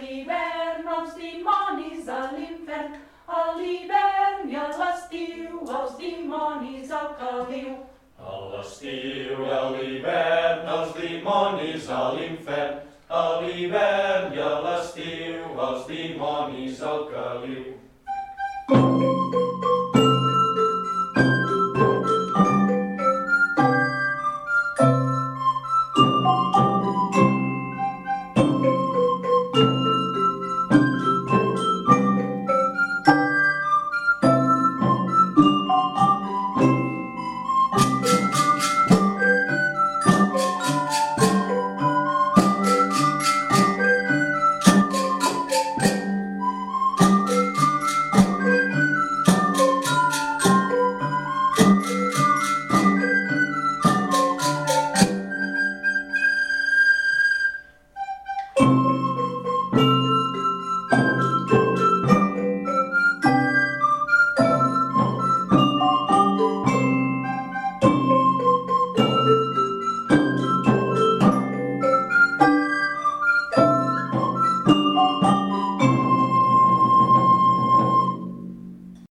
l'hivern els dimonis a l'infern, a l'hivern i a l'estiu els dimonis al caliu. A l'estiu i a l'hivern els dimonis a l'infern, a l'hivern i a l'estiu els dimonis al caliu. thank you